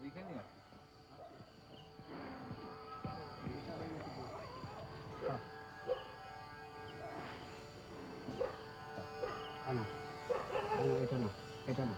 এইখানে আছে এটা না এটা না।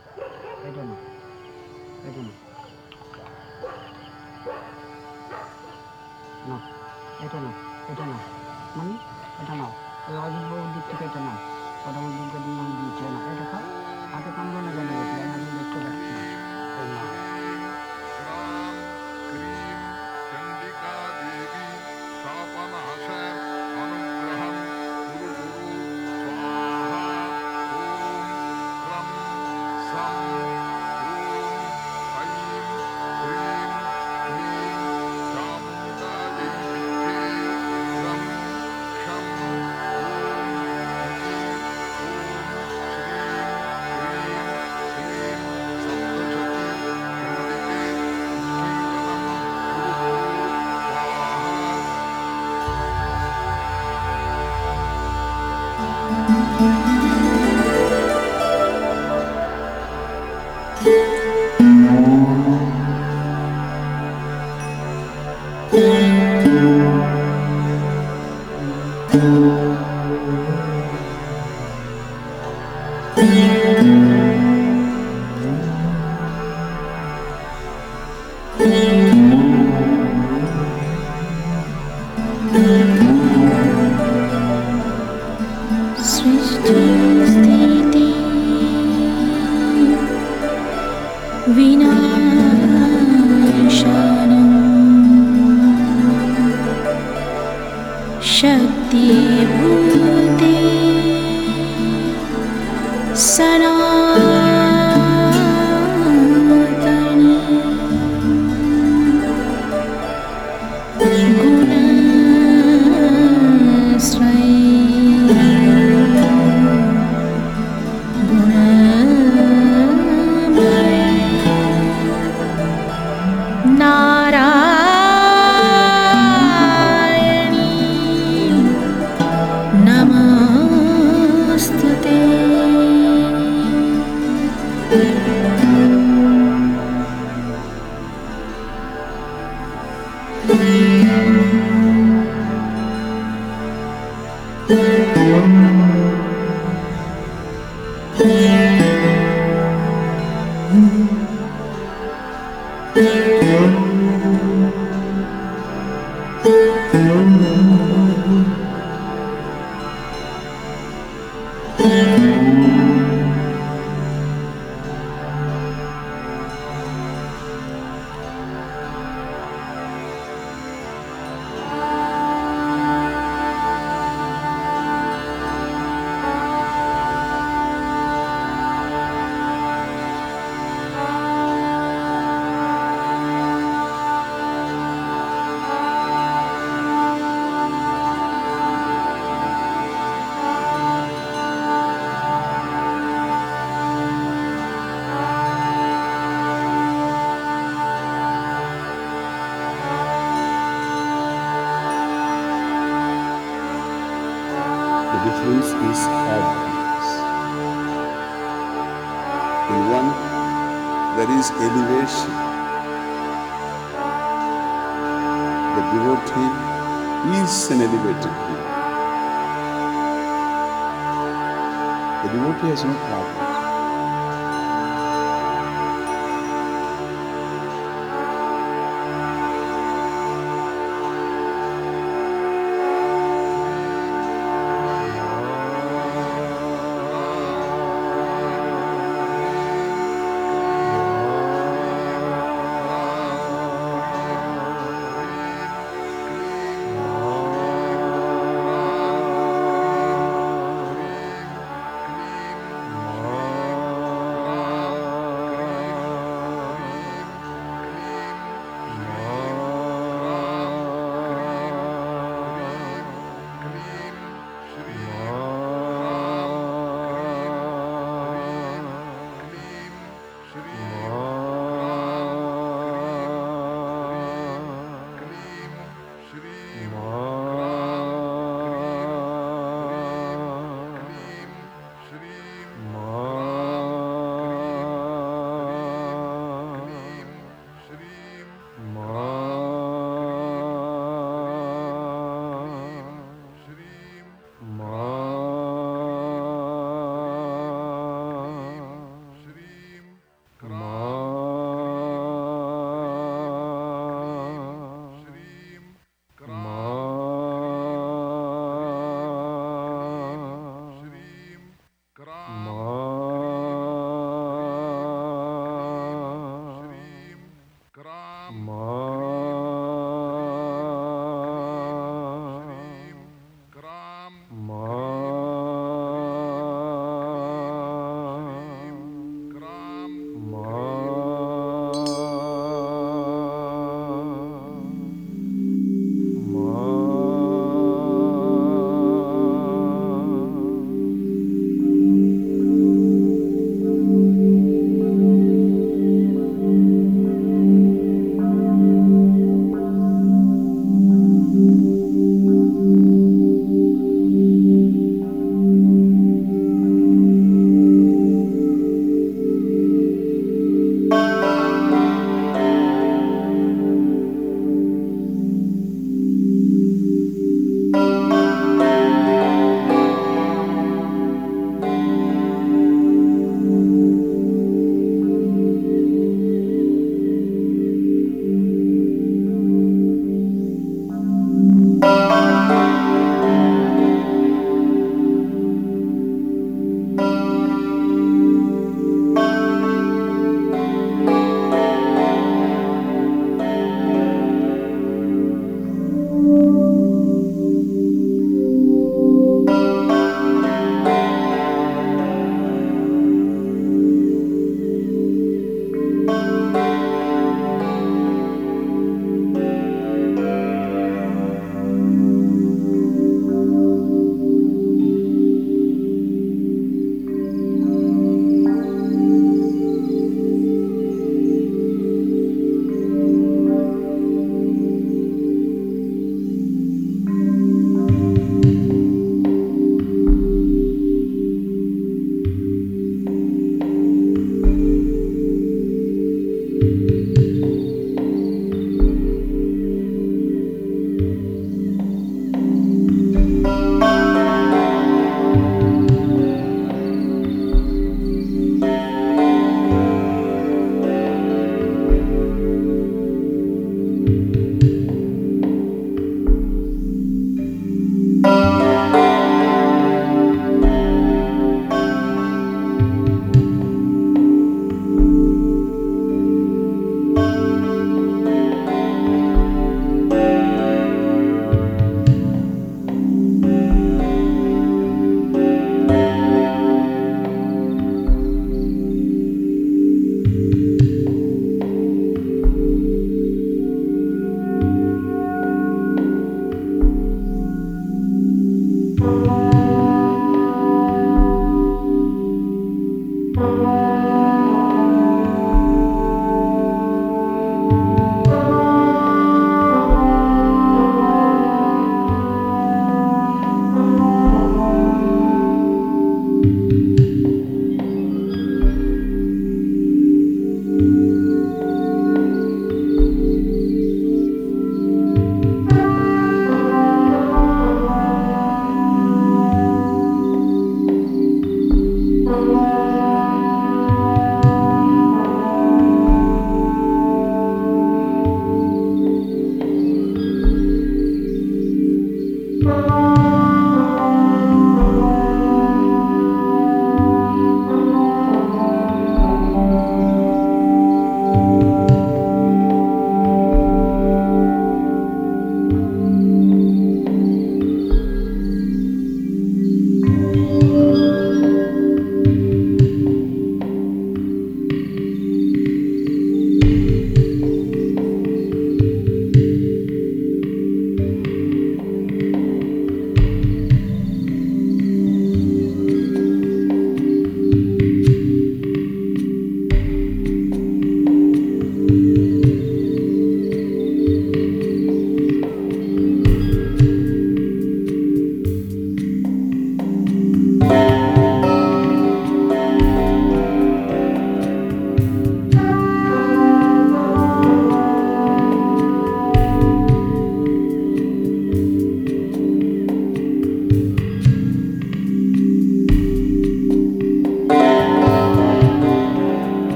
is no problem.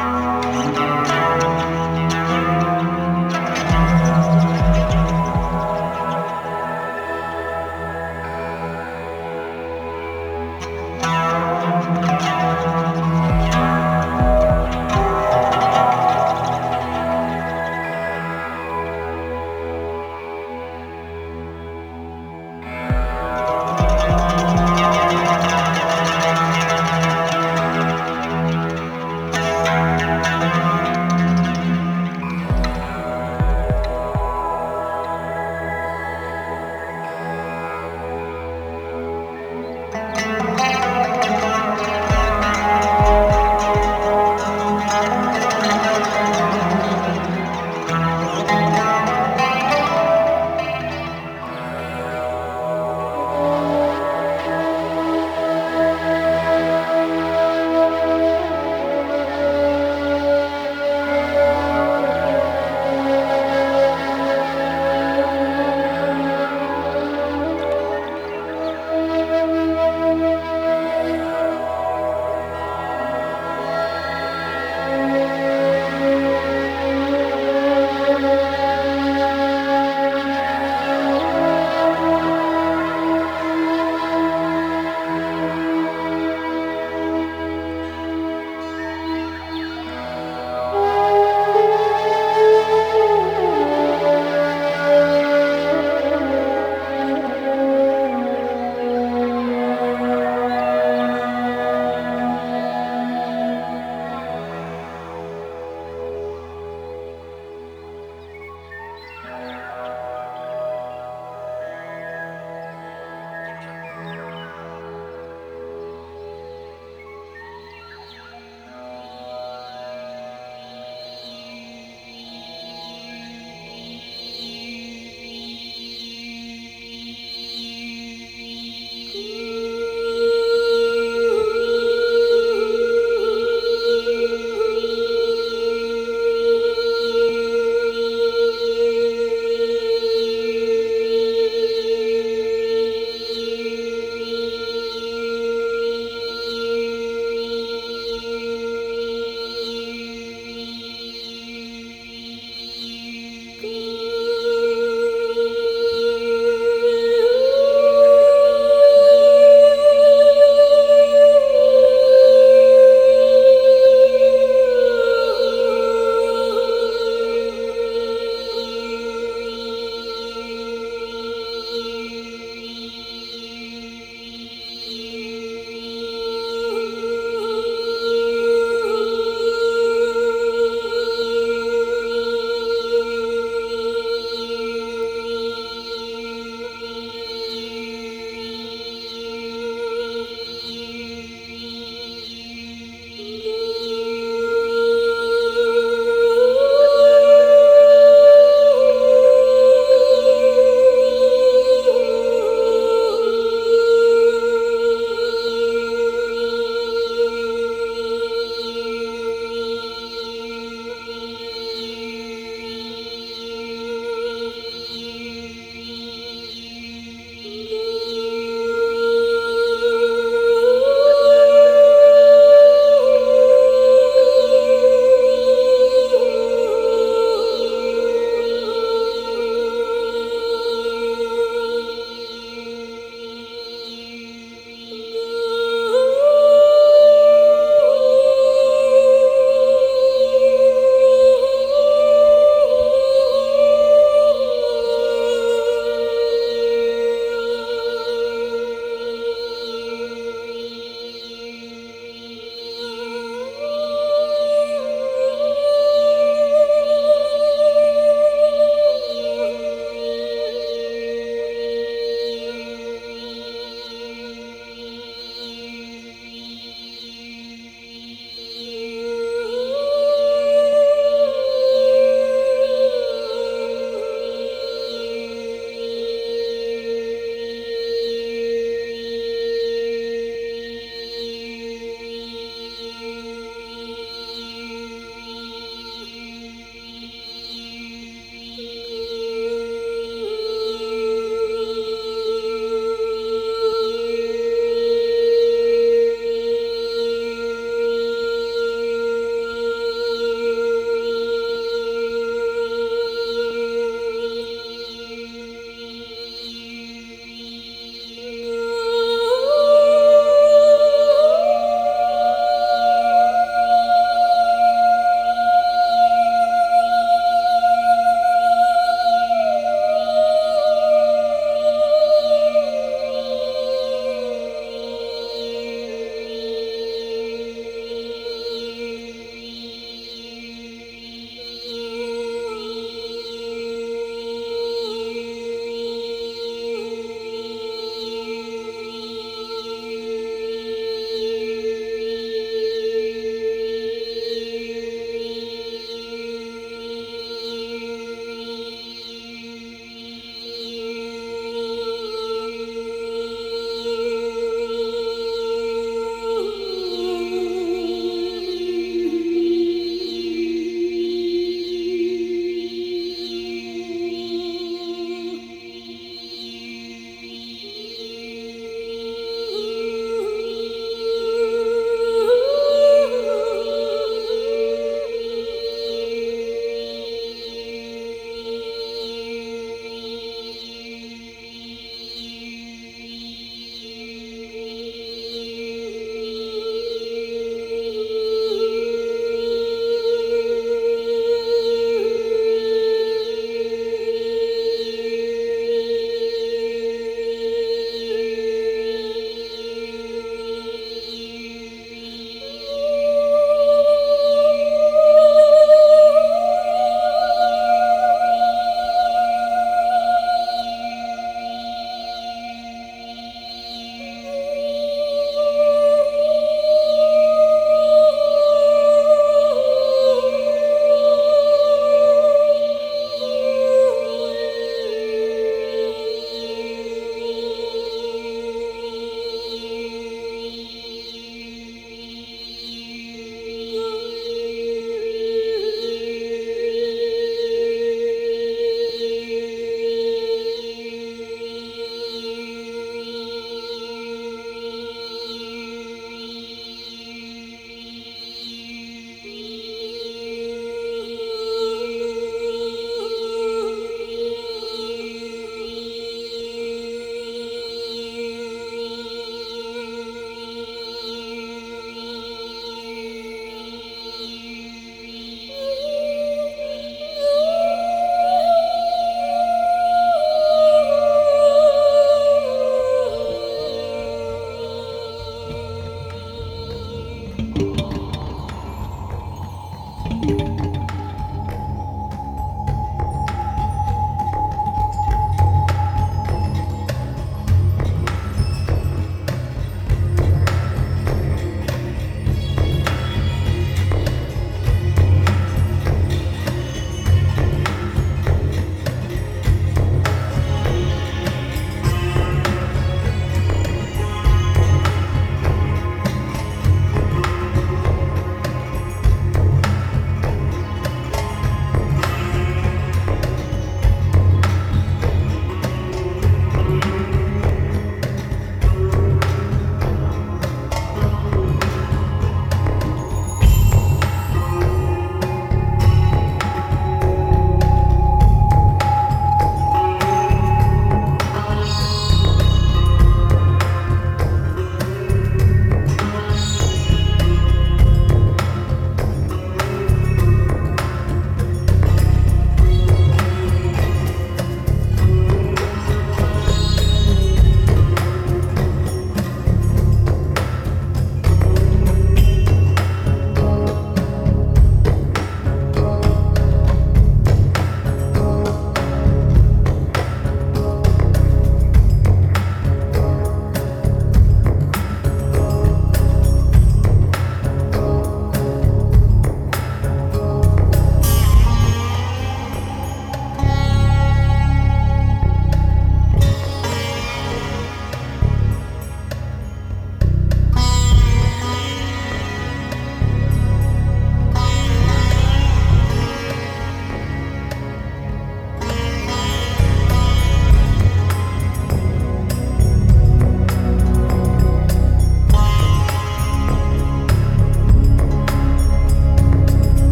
Thank you.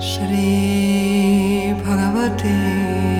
Shri Bhagwati